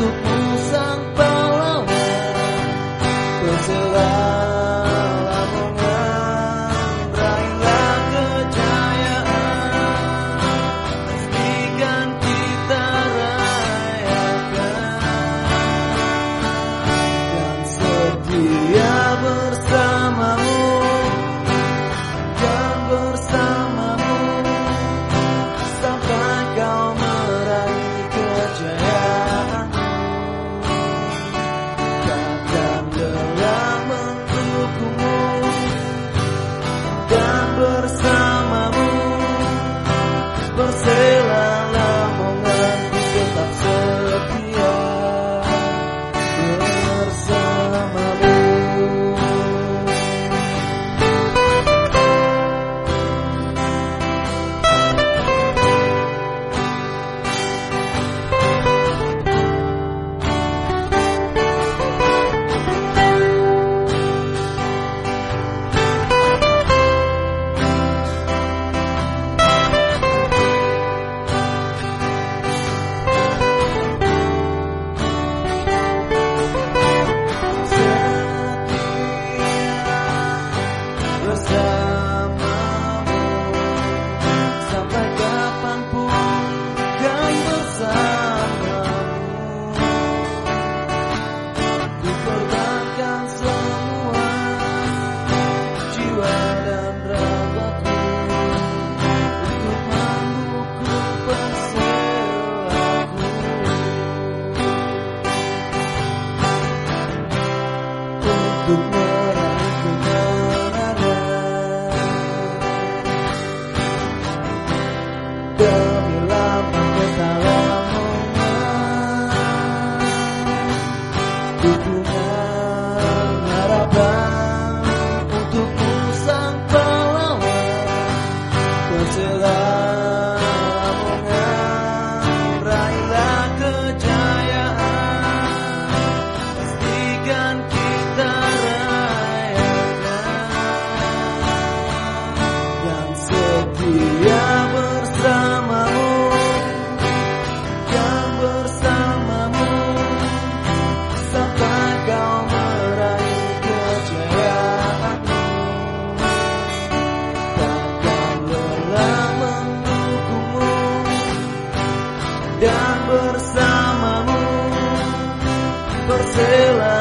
do bersamamu Persela Lamongan still